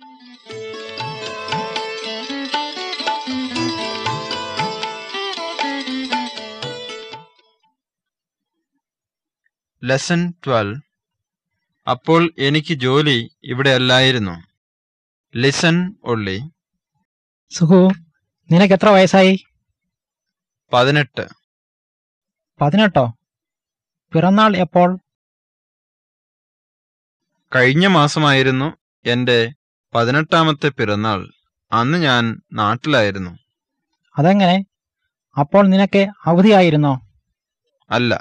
Lesson twelve അപ്പോൾ എനിക്ക് ജോലി ഇവിടെ അല്ലായിരുന്നു. ലിസൺ ഒള്ളി സുഹു നിനക്ക് എത്ര വയസ്സായി? പതിനെട്ട്. പതിനെട്ടോ? പിറന്നാൾ എപ്പോൾ? കഴിഞ്ഞ മാസമായിരുന്നു എന്റെ പതിനെട്ടാമത്തെ പിറന്നാൾ അന്ന് ഞാൻ നാട്ടിലായിരുന്നു. അതെങ്ങനെ? അപ്പോൾ നിനക്ക് അവധിയായിരുന്നോ? അല്ല.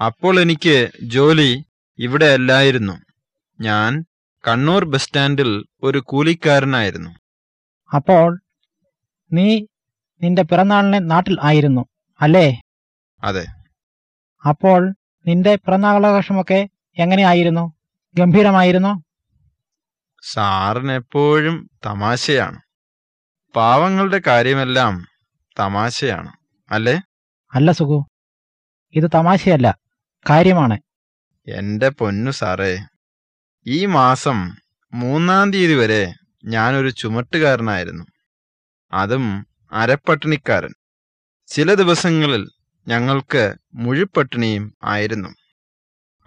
അപ്പോൾ എനിക്ക് ജോലി ഇവിടെ അല്ലായിരുന്നു. ഞാൻ കണ്ണൂർ ബസ് സ്റ്റാൻഡിൽ ഒരു കൂലിക്കാരനായിരുന്നു. അപ്പോൾ നീ നിന്റെ പിറന്നാളിനെ നാട്ടിൽ ആയിരുന്നു അല്ലേ? അതെ. അപ്പോൾ നിന്റെ പിറന്നാളാഘോഷമൊക്കെ എങ്ങനെയായിരുന്നു? ഗംഭീരമായിരുന്നോ? സാറിന് എപ്പോഴും തമാശയാണ്. പാവങ്ങളുടെ കാര്യമെല്ലാം തമാശയാണ് അല്ലേ? അല്ല സുഖു. ഇത് തമാശയല്ല കാര്യമാണ്. എന്റെ പൊന്നു സാറേ ഈ മാസം മൂന്നാം തീയതി വരെ ഞാനൊരു ചുമട്ടുകാരനായിരുന്നു. അതും അരപ്പട്ടിണിക്കാരൻ. ചില ദിവസങ്ങളിൽ ഞങ്ങൾക്ക് മുഴുപ്പട്ടിണിയും ആയിരുന്നു.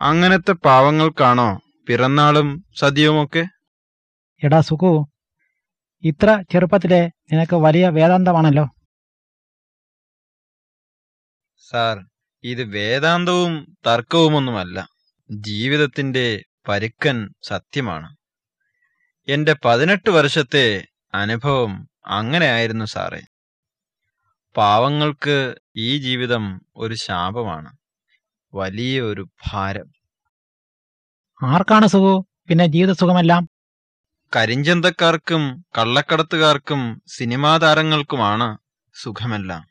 അങ്ങനത്തെ പാവങ്ങൾക്കാണോ പിറന്നാളും സദ്യവുമൊക്കെ എടാ സുഖു ഇത്ര ചെറുപ്പത്തിലെ നിനക്ക് വലിയ വേദാന്തമാണല്ലോ. സാർ ഇത് വേദാന്തവും തർക്കവുമൊന്നുമല്ല. ജീവിതത്തിന്റെ പരുക്കൻ സത്യമാണ്. എന്റെ പതിനെട്ട് വർഷത്തെ അനുഭവം അങ്ങനെയായിരുന്നു സാറേ. പാവങ്ങൾക്ക് ഈ ജീവിതം ഒരു ശാപമാണ്. വലിയ ഒരു ഭാരം. ആർക്കാണ് സുഖു? പിന്നെ ജീവിത സുഖമെല്ലാം? കരിഞ്ചന്തക്കാർക്കും കള്ളക്കടത്തുകാർക്കും സിനിമാ താരങ്ങൾക്കുമാണ് സുഖമല്ല.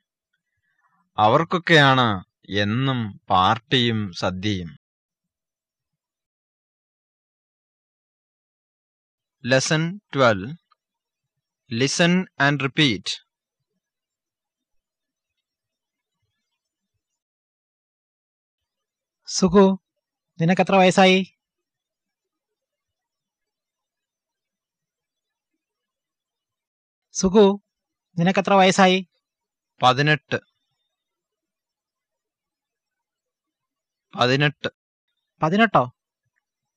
അവർക്കൊക്കെയാണ് എന്നും പാർട്ടിയും സദ്യയും. Lesson twelve listen and repeat. Sukhu നിനക്ക് എത്ര വയസ്സായി? സുഖു നിനക്ക് എത്ര വയസ്സായി? പതിനെട്ട്. പതിനെട്ട്. പതിനെട്ടോ?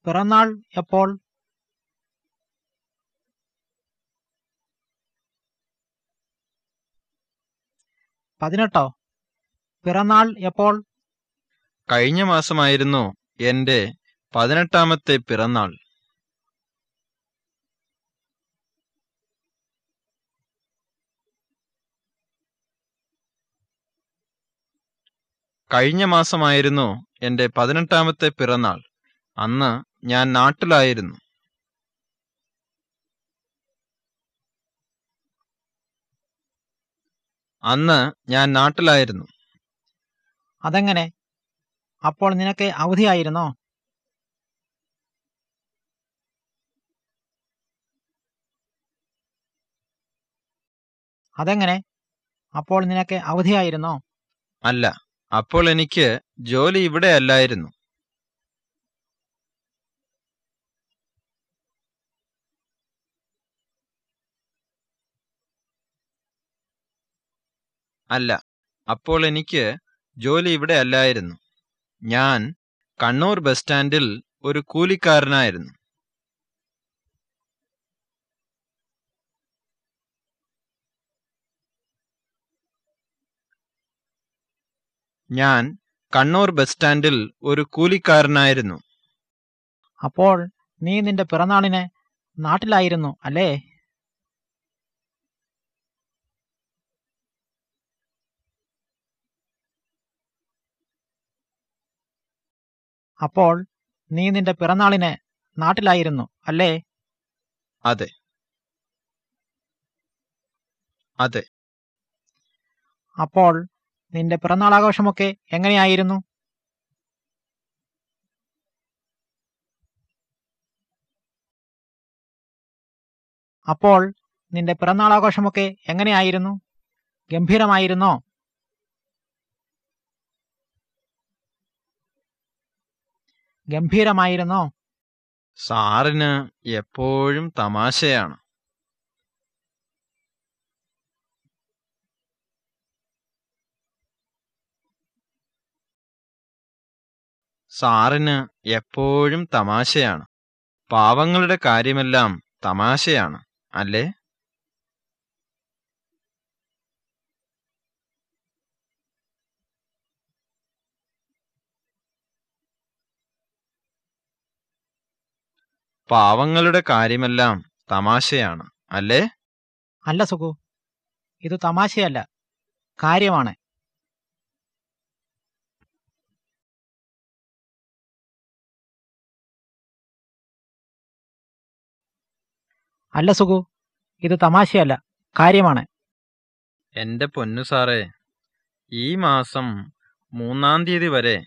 പിറന്നാൾ എപ്പോൾ? പതിനെട്ടോ? പിറന്നാൾ എപ്പോൾ? കഴിഞ്ഞ മാസമായിരുന്നു എന്റെ പതിനെട്ടാമത്തെ പിറന്നാൾ. കഴിഞ്ഞ മാസമായിരുന്നു എന്റെ പതിനെട്ടാമത്തെ പിറന്നാൾ. അന്ന് ഞാൻ നാട്ടിലായിരുന്നു. അന്ന് ഞാൻ നാട്ടിലായിരുന്നു. അതെങ്ങനെ? അപ്പോൾ നിനക്ക് അവധിയായിരുന്നോ? അതെങ്ങനെ? അപ്പോൾ നിനക്ക് അവധിയായിരുന്നോ? അല്ല. അപ്പോൾ എനിക്ക് ജോലി ഇവിടെ അല്ലായിരുന്നു. അല്ല അപ്പോൾ എനിക്ക് ജോലി ഇവിടെ അല്ലായിരുന്നു. ഞാൻ കണ്ണൂർ ബസ് സ്റ്റാൻഡിൽ ഒരു കൂലിക്കാരനായിരുന്നു. ഞാൻ കണ്ണൂർ ബസ് സ്റ്റാൻഡിൽ ഒരു കൂലിക്കാരനായിരുന്നു. അപ്പോൾ നീ നിന്റെ പിറന്നാളിന് നാട്ടിലായിരുന്നു അല്ലേ? അപ്പോൾ നീ നിന്റെ പിറന്നാളിന് നാട്ടിലായിരുന്നു അല്ലേ? അതെ. അതെ. അപ്പോൾ നിന്റെ പിറന്നാൾ ആഘോഷമൊക്കെ എങ്ങനെയായിരുന്നു? അപ്പോൾ നിന്റെ പിറന്നാൾ ആഘോഷമൊക്കെ എങ്ങനെയായിരുന്നു? ഗംഭീരമായിരുന്നോ? ഗംഭീരമായിരുന്നോ? സാറിന് എപ്പോഴും തമാശയാണ്. സാറിന് എപ്പോഴും തമാശയാണ്. പാവങ്ങളുടെ കാര്യമെല്ലാം തമാശയാണ് അല്ലേ? പാവങ്ങളുടെ കാര്യമെല്ലാം തമാശയാണ് അല്ലേ? അല്ല സുഖു ഇത് തമാശയല്ല കാര്യമാണ്. അല്ല സുഖു ഇത് തമാശയല്ല കാര്യമാണ്. എന്റെ പൊന്നു സാറേ ഈ മാസം മൂന്നാം തീയതി വരെ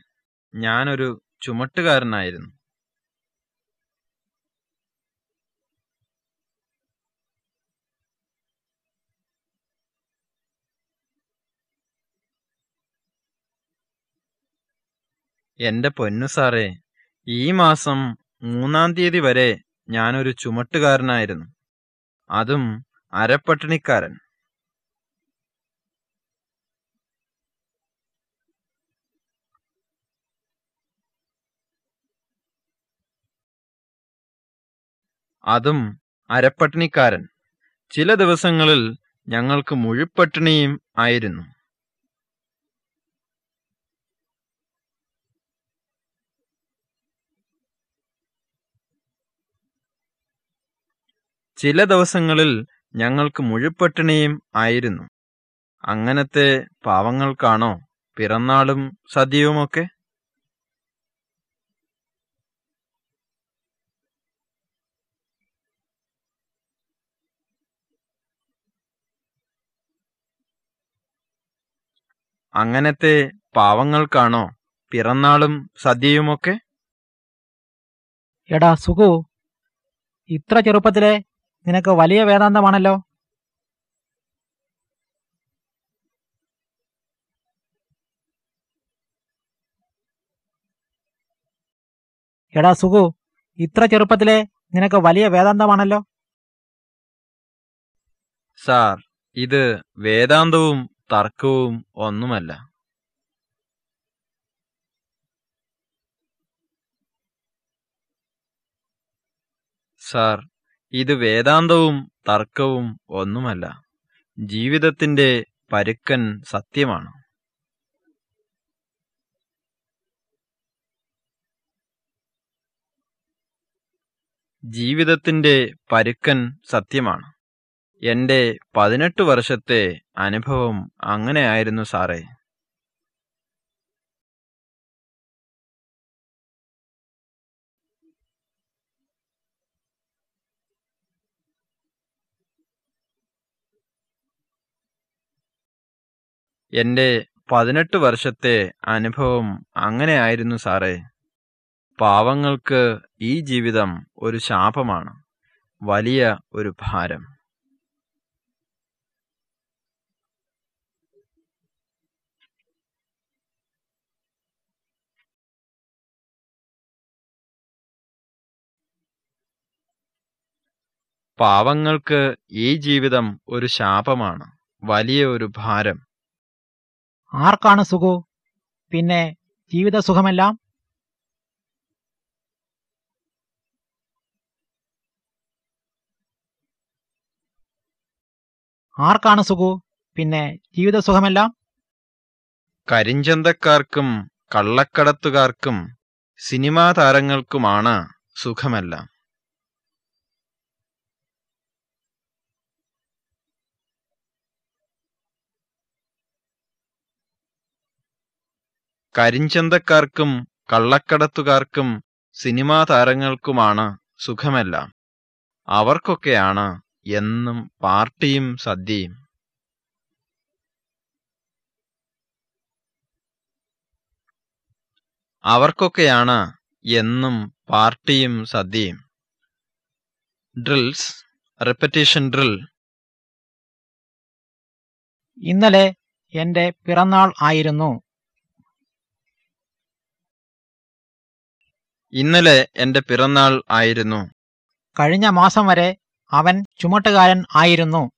ഞാനൊരു ചുമട്ടുകാരനായിരുന്നു. എന്റെ പൊന്നു സാറേ ഈ മാസം മൂന്നാം തീയതി വരെ ഞാനൊരു ചുമട്ടുകാരനായിരുന്നു. അതും അരപ്പട്ടിണിക്കാരൻ. അതും അരപ്പട്ടിണിക്കാരൻ. ചില ദിവസങ്ങളിൽ ഞങ്ങൾക്ക് മുഴുപ്പട്ടിണിയും ആയിരുന്നു. ചില ദിവസങ്ങളിൽ ഞങ്ങൾക്ക് മുഴുപ്പട്ടിണിയും ആയിരുന്നു. അങ്ങനത്തെ പാവങ്ങൾക്കാണോ പിറന്നാളും സദ്യയുമൊക്കെ? അങ്ങനത്തെ പാവങ്ങൾക്കാണോ പിറന്നാളും സദ്യയുമൊക്കെ? എടാ സുഖു ഇത്ര ചെറുപ്പത്തിലെ നിനക്ക് വലിയ വേദാന്തമാണല്ലോ? എടാ സുഖു ഇത്ര ചെറുപ്പത്തിലെ നിനക്ക് വലിയ വേദാന്തമാണല്ലോ? സാർ ഇത് വേദാന്തവും തർക്കവും ഒന്നുമല്ല. സാർ ഇത് വേദാന്തവും തർക്കവും ഒന്നുമല്ല. ജീവിതത്തിന്റെ പരുക്കൻ സത്യമാണ്. ജീവിതത്തിന്റെ പരുക്കൻ സത്യമാണ്. എന്റെ പതിനെട്ട് വർഷത്തെ അനുഭവം അങ്ങനെയായിരുന്നു സാറേ. എന്റെ പതിനെട്ട് വർഷത്തെ അനുഭവം അങ്ങനെയായിരുന്നു സാറേ. പാവങ്ങൾക്ക് ഈ ജീവിതം ഒരു ശാപമാണ്. വലിയ ഒരു ഭാരം. പാവങ്ങൾക്ക് ഈ ജീവിതം ഒരു ശാപമാണ്. വലിയ ഒരു ഭാരം. ആർക്കാണ് സുഖു? പിന്നെ ജീവിതസുഖമെല്ലാം? ആർക്കാണ് സുഖു? പിന്നെ ജീവിതസുഖമെല്ലാം? കരിഞ്ചന്തക്കാർക്കും കള്ളക്കടത്തുകാർക്കും സിനിമാ താരങ്ങൾക്കുമാണ് സുഖമെല്ലാം. കരിഞ്ചന്തക്കാർക്കും കള്ളക്കടത്തുകാർക്കും സിനിമാ താരങ്ങൾക്കുമാണ് സുഖമെല്ലാം. അവർക്കൊക്കെയാണ് എന്നും പാർട്ടിയും സദ്യയും. അവർക്കൊക്കെയാണ് എന്നും പാർട്ടിയും സദ്യയും. Drills repetition drill. ഇന്നലെ എന്റെ പിറന്നാൾ ആയിരുന്നു. ഇന്നലെ എന്റെ പിറന്നാൾ ആയിരുന്നു. കഴിഞ്ഞ മാസം വരെ അവൻ ചുമട്ടുകാരൻ ആയിരുന്നു.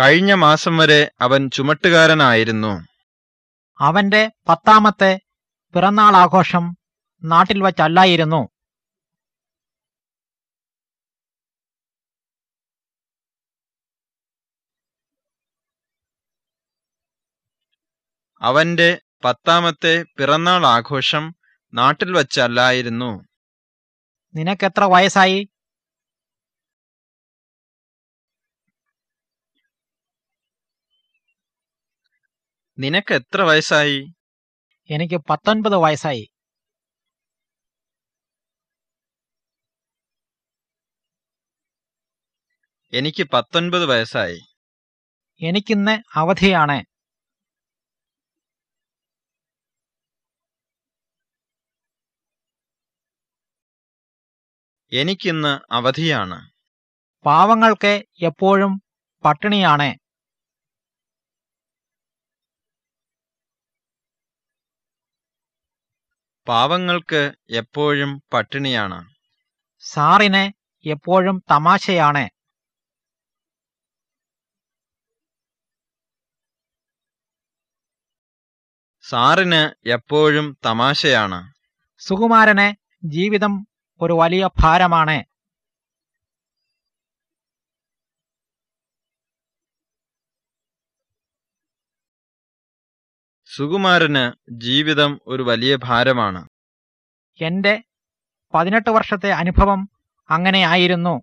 കഴിഞ്ഞ മാസം വരെ അവൻ ചുമട്ടുകാരനായിരുന്നു അവന്റെ പത്താമത്തെ പിറന്നാളാഘോഷം നാട്ടിൽ വച്ചല്ലായിരുന്നു. അവന്റെ പത്താമത്തെ പിറന്നാൾ ആഘോഷം നാട്ടിൽ വച്ചല്ലായിരുന്നു. നിനക്കെത്ര വയസ്സായി? നിനക്ക് എത്ര വയസ്സായി? എനിക്ക് പത്തൊൻപത് വയസ്സായി. എനിക്ക് പത്തൊൻപത് വയസ്സായി. എനിക്കിന്ന് അവധിയാണ്. എനിക്കിന്ന് അവധിയാണ്. പാവങ്ങൾക്ക് എപ്പോഴും പട്ടിണിയാണ്. പാവങ്ങൾക്ക് എപ്പോഴും പട്ടിണിയാണ്. സാറിന് എപ്പോഴും തമാശയാണ്. സാറിന് എപ്പോഴും തമാശയാണ്. സുകുമാരന് ജീവിതം ഒരു വലിയ ഭാരമാണ്. സുകുമാരന് ജീവിതം ഒരു വലിയ ഭാരമാണ്. എന്റെ പതിനെട്ട് വർഷത്തെ അനുഭവം അങ്ങനെയായിരുന്നു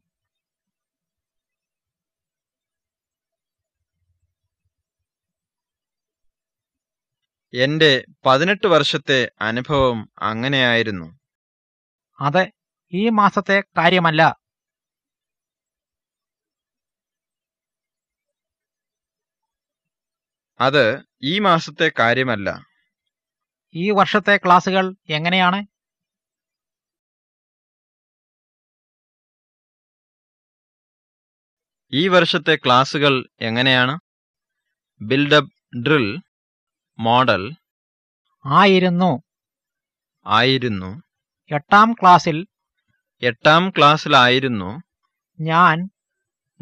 എന്റെ പതിനെട്ട് വർഷത്തെ അനുഭവം അങ്ങനെയായിരുന്നു അത് ഈ മാസത്തെ കാര്യമല്ല. അത് ഈ മാസത്തെ കാര്യമല്ല. ഈ വർഷത്തെ ക്ലാസുകൾ എങ്ങനെയാണ്? ഈ വർഷത്തെ ക്ലാസുകൾ എങ്ങനെയാണ്? ബിൽഡപ്പ് ഡ്രിൽ മോഡൽ ആയിരുന്നു. ആയിരുന്നു. എട്ടാം ക്ലാസ്സിൽ എട്ടാം ക്ലാസ്സിലായിരുന്നു. ഞാൻ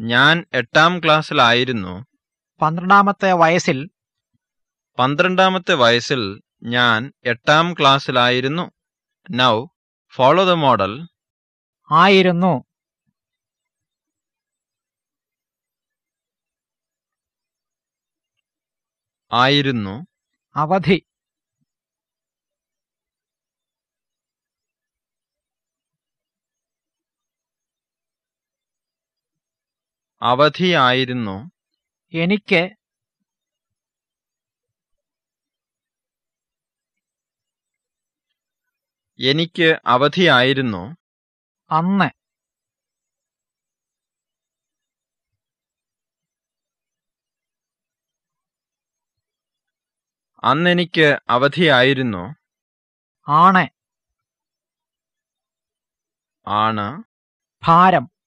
ഞാൻ എട്ടാം ക്ലാസ്സിലായിരുന്നു. പന്ത്രണ്ടാമത്തെ വയസ്സിൽ പന്ത്രണ്ടാമത്തെ വയസ്സിൽ ഞാൻ എട്ടാം ക്ലാസ്സിലായിരുന്നു. നൗ ഫോളോ ദ മോഡൽ ആയിരുന്നു. ആയിരുന്നു. അവധി. അവധിയായിരുന്നു. എനിക്ക് എനിക്ക് അവധിയായിരുന്നു. അന്ന് അന്നെനിക്ക് അവധിയായിരുന്നു. ആണ് ആണ്. ഭാരം.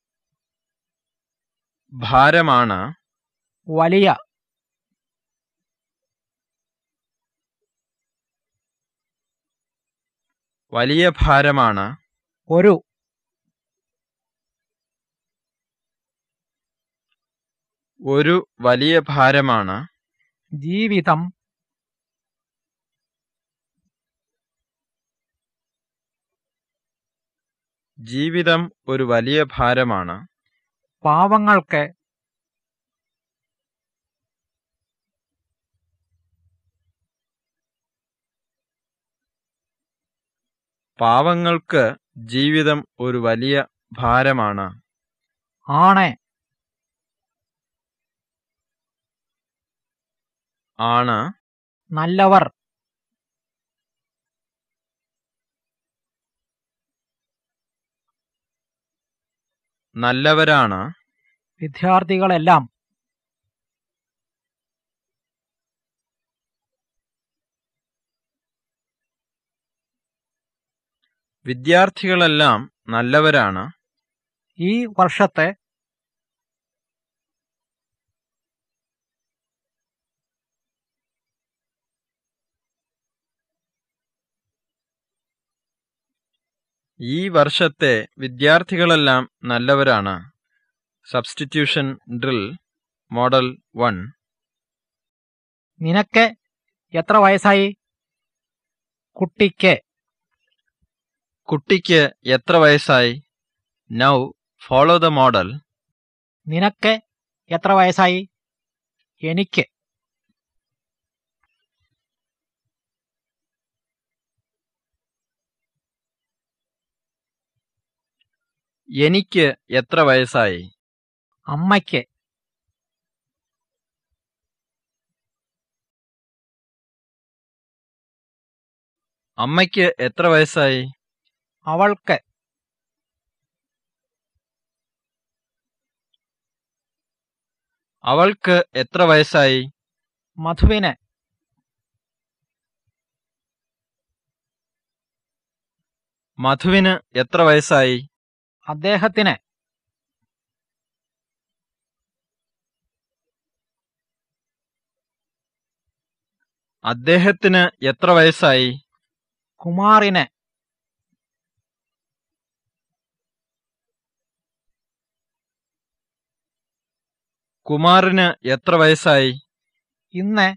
ഭാരമാണ് വലിയ. വലിയ ഭാരമാണ് ഒരു. ഒരു വലിയ ഭാരമാണ് ജീവിതം. ജീവിതം ഒരു വലിയ ഭാരമാണ് പാവങ്ങൾക്ക് പാവങ്ങൾക്ക് ജീവിതം ഒരു വലിയ ഭാരമാണ്. ആണ്. ആണ്. നല്ലവർ. നല്ലവരാണ്. വിദ്യാർത്ഥികളെല്ലാം. വിദ്യാർത്ഥികളെല്ലാം നല്ലവരാണ്. ഈ വർഷത്തെ ഈ വർഷത്തെ വിദ്യാർത്ഥികളെല്ലാം നല്ലവരാണ്. സബ്സ്റ്റിറ്റ്യൂഷൻ ഡ്രിൽ മോഡൽ വൺ നിനക്ക് എത്ര വയസ്സായി? കുട്ടിക്ക്. കുട്ടിക്ക് എത്ര വയസ്സായി? നൗ ഫോളോ ദ മോഡൽ നിനക്ക് എത്ര വയസ്സായി? എനിക്ക്. എനിക്ക് എത്ര വയസ്സായി? അമ്മയ്ക്ക്. അമ്മയ്ക്ക് എത്ര വയസ്സായി? അവൾക്ക്. അവൾക്ക് എത്ര വയസ്സായി? മധുവിന്. മധുവിന് എത്ര വയസ്സായി? അദ്ദേഹത്തിന് അദ്ദേഹത്തിന് എത്ര വയസ്സായി? കുമാറിന് കുമാറിന് എത്ര വയസ്സായി? ഇന്ന്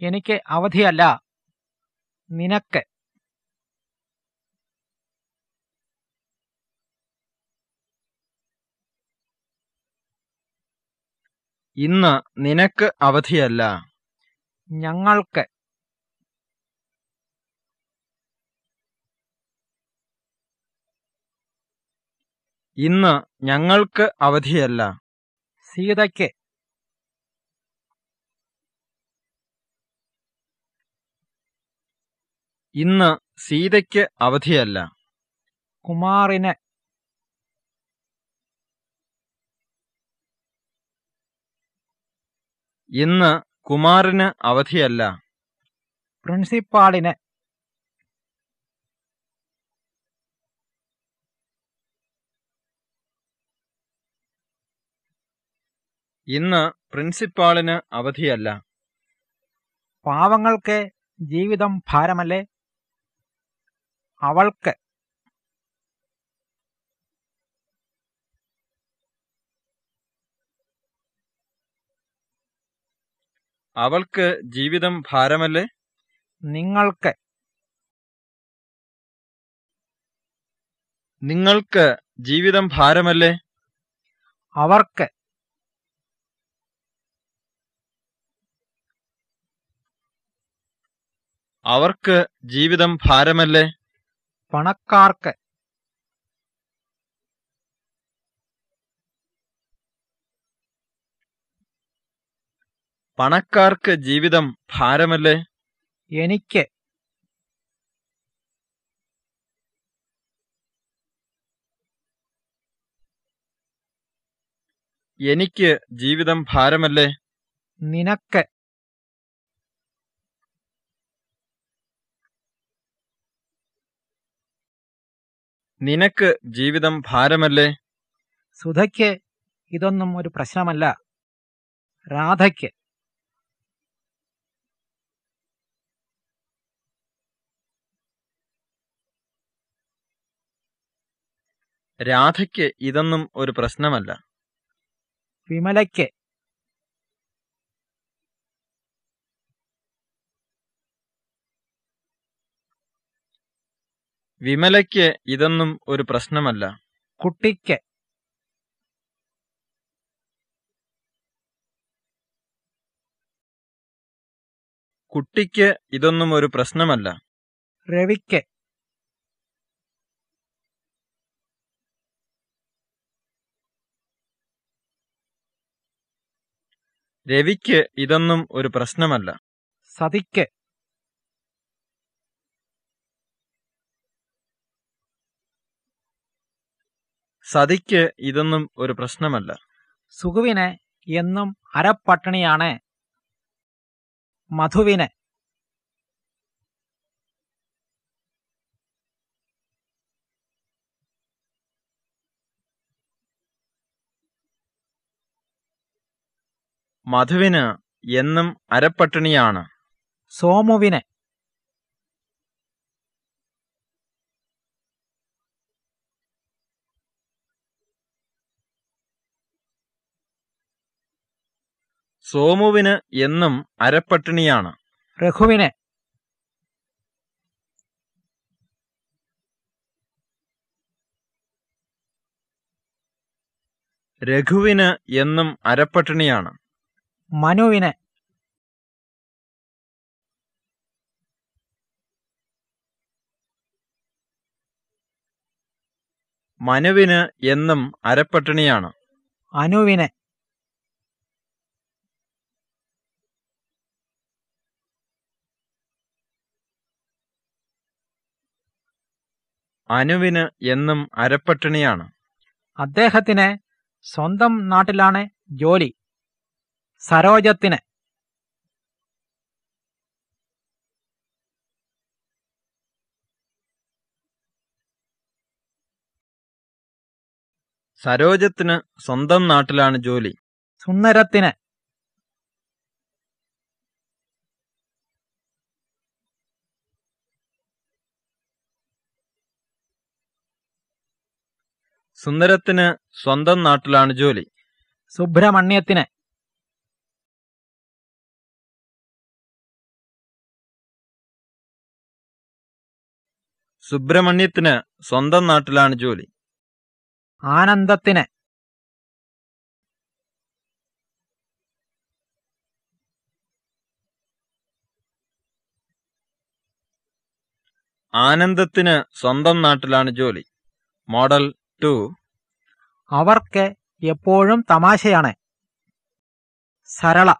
എനിക്ക് അവധിയല്ല. നിനക്ക്? ഇന്ന് നിനക്ക് അവധിയല്ല. ഞങ്ങൾക്ക്. ഇന്ന് ഞങ്ങൾക്ക് അവധിയല്ല. സീതയ്ക്ക്. ഇന്ന് സീതയ്ക്ക് അവധിയല്ല. കുമാറിന്. ഇന്ന് കുമാറിന് അവധിയല്ല. പ്രിൻസിപ്പാളിന് ഇന്ന് പ്രിൻസിപ്പാളിന് അവധിയല്ല. പാവങ്ങൾക്ക് ജീവിതം ഭാരമല്ലേ? അവൾക്ക് അവൾക്ക് ജീവിതം ഭാരമല്ലേ? നിങ്ങൾക്ക്. നിങ്ങൾക്ക് ജീവിതം ഭാരമല്ലേ? അവർക്ക്. അവർക്ക് ജീവിതം ഭാരമല്ലേ? പണക്കാർക്ക്. പണക്കാർക്ക് ജീവിതം ഭാരമല്ലേ? എനിക്ക്. എനിക്ക് ജീവിതം ഭാരമല്ലേ? നിനക്ക്. നിനക്ക് ജീവിതം ഭാരമല്ലേ? സുധയ്ക്ക് ഇതൊന്നും ഒരു പ്രശ്നമല്ല. രാധയ്ക്ക്. രാധയ്ക്ക് ഇതൊന്നും ഒരു പ്രശ്നമല്ല. വിമലയ്ക്ക്. വിമലയ്ക്ക് ഇതൊന്നും ഒരു പ്രശ്നമല്ല. കുട്ടിക്ക്. കുട്ടിക്ക് ഇതൊന്നും ഒരു പ്രശ്നമല്ല. രവിക്ക്. രവിക്ക് ഇതൊന്നും ഒരു പ്രശ്നമല്ല. സതിക്ക്. സതിക്ക് ഇതൊന്നും ഒരു പ്രശ്നമല്ല. സുഖുവിന് എന്നും അരപ്പട്ടിണിയാണ്. മധുവിന്. മധുവിന് എന്നും അരപ്പട്ടിണിയാണ്. സോമുവിന്. സോമുവിന് എന്നും അരപ്പട്ടിണിയാണ്. രഘുവിന്. രഘുവിന് എന്നും അരപ്പട്ടിണിയാണ്. മനുവിന്. മനുവിന് എന്നും അരപ്പട്ടിണിയാണ്. അനുവിന്. അനുവിന് എന്നും അരപ്പട്ടിണിയാണ്. അദ്ദേഹത്തിന് സ്വന്തം നാട്ടിലാണ് ജോലി. സരോജത്തിന്. സരോജത്തിന് സ്വന്തം നാട്ടിലാണ് ജോലി. സുന്ദരത്തിന്. സുന്ദരത്തിന് സ്വന്തം നാട്ടിലാണ് ജോലി. സുബ്രഹ്മണ്യത്തിന്. സുബ്രഹ്മണ്യത്തിന് സ്വന്തം നാട്ടിലാണ് ജോലി. ആനന്ദത്തിന്. ആനന്ദത്തിന് സ്വന്തം നാട്ടിലാണ് ജോലി. Model two. അവർക്ക് എപ്പോഴും തമാശയാണ്. സരള.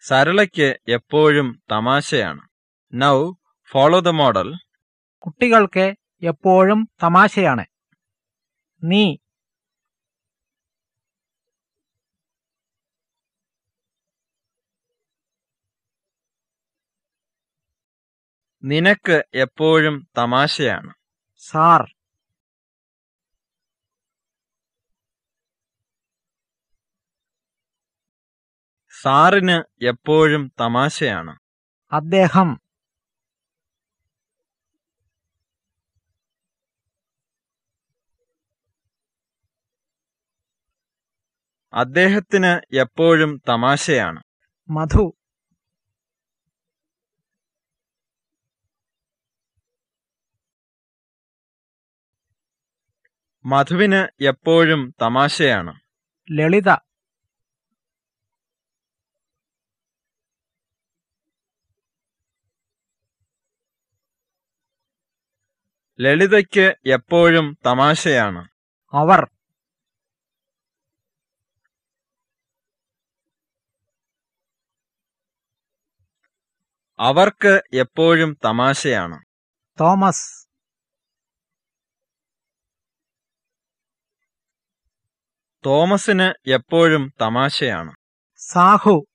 സരളയ്ക്ക് എപ്പോഴും തമാശയാണ്. നൗ. ഫോളോ ദ മോഡൽ കുട്ടികൾക്ക് എപ്പോഴും തമാശയാണ്. നീ നിനക്ക് എപ്പോഴും തമാശയാണ്. സാർ. സാറിന് എപ്പോഴും തമാശയാണ്. അദ്ദേഹം. അദ്ദേഹത്തിന് എപ്പോഴും തമാശയാണ്. മധു. മധുവിന് എപ്പോഴും തമാശയാണ്. ലളിത. ലളിതയ്ക്ക് എപ്പോഴും തമാശയാണ്. അവർ. അവർക്ക് എപ്പോഴും തമാശയാണ്. തോമസ്. തോമസിന് എപ്പോഴും തമാശയാണ്. സാഹു.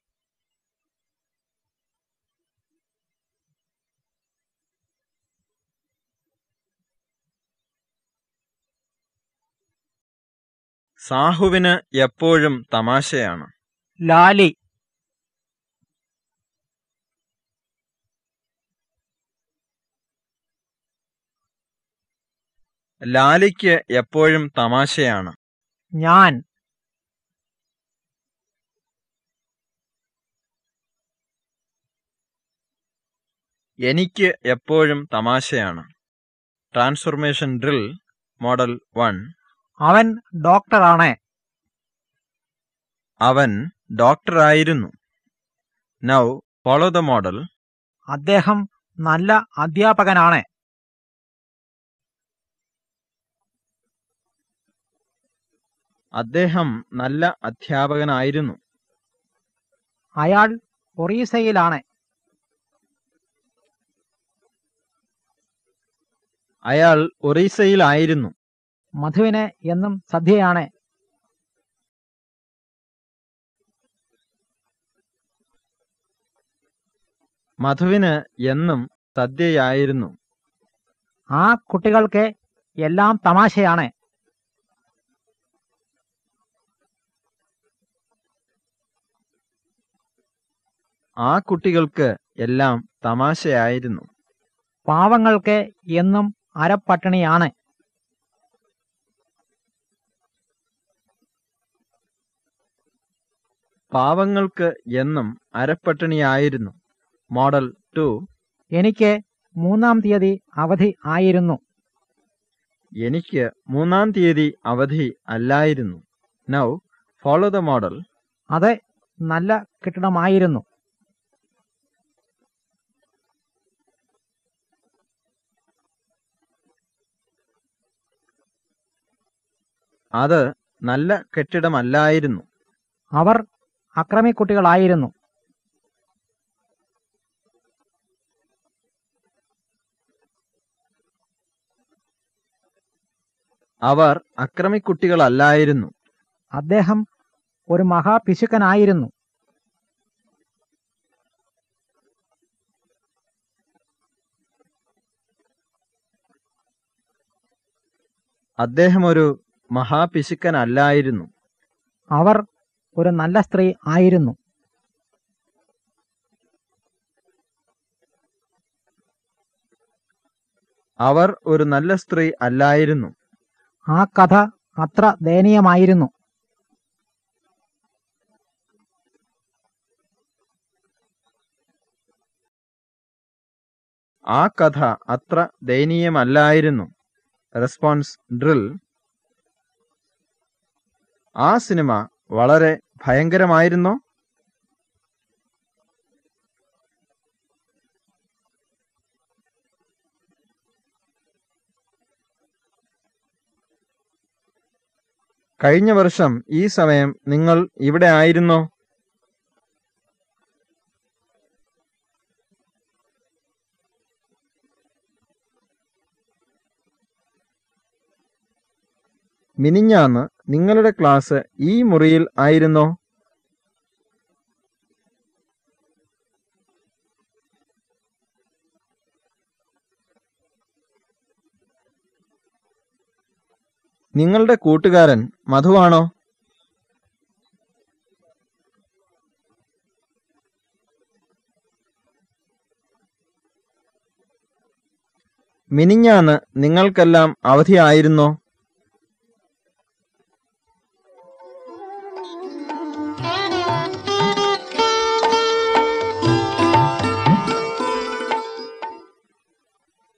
സാഹുവിന് എപ്പോഴും തമാശയാണ്. ലാലി. ലാലിക്ക് എപ്പോഴും തമാശയാണ്. ഞാൻ. എനിക്ക് എപ്പോഴും തമാശയാണ്. ട്രാൻസ്ഫോർമേഷൻ ഡ്രിൽ മോഡൽ വൺ അവൻ ഡോക്ടറാണ്. അവൻ ഡോക്ടറായിരുന്നു. നൗ ഫോളോ ദ മോഡൽ അദ്ദേഹം നല്ല അധ്യാപകനാണ്. അദ്ദേഹം നല്ല അധ്യാപകനായിരുന്നു. അയാൾ ഒറീസയിലാണ്. അയാൾ ഒറീസയിലായിരുന്നു. മധുവിന് എന്നും സദ്യയാണ്. മധുവിന് എന്നും സദ്യയായിരുന്നു. ആ കുട്ടികൾക്ക് എല്ലാം തമാശയാണ്. ആ കുട്ടികൾക്ക് എല്ലാം തമാശയായിരുന്നു. പാവങ്ങൾക്ക് എന്നും അരപ്പട്ടിണിയാണ്. പാവങ്ങൾക്ക് എന്നും അരപ്പട്ടിണിയായിരുന്നു. Model to. എനിക്ക് മൂന്നാം തീയതി അവധി ആയിരുന്നു. എനിക്ക് മൂന്നാം തീയതി അവധി അല്ലായിരുന്നു. Now follow the model. അത് നല്ല കെട്ടിടമായിരുന്നു. അത് നല്ല കെട്ടിടമല്ലായിരുന്നു. അവർ അക്രമിക്കുട്ടികളായിരുന്നു. അവർ അക്രമിക്കുട്ടികളല്ലായിരുന്നു. അദ്ദേഹം ഒരു മഹാപിശുക്കനായിരുന്നു. അദ്ദേഹം ഒരു മഹാപിശുക്കനല്ലായിരുന്നു. അവർ ഒരു നല്ല സ്ത്രീ ആയിരുന്നു. അവർ ഒരു നല്ല സ്ത്രീ അല്ലായിരുന്നു. ആ കഥ അത്ര ദയനീയമായിരുന്നു. ആ കഥ അത്ര ദയനീയമല്ലായിരുന്നു. Response drill. ആ സിനിമ വളരെ ഭയങ്കരമായിരുന്നോ? കഴിഞ്ഞ വർഷം ഈ സമയം നിങ്ങൾ ഇവിടെ ആയിരുന്നോ? മിനിഞ്ഞാന്ന് നിങ്ങളുടെ ക്ലാസ് ഈ മുറിയിൽ ആയിരുന്നോ? നിങ്ങളുടെ കൂട്ടുകാരൻ മധുവാണോ? മിനിഞ്ഞാന്ന് നിങ്ങൾക്കെല്ലാം അവധിയായിരുന്നോ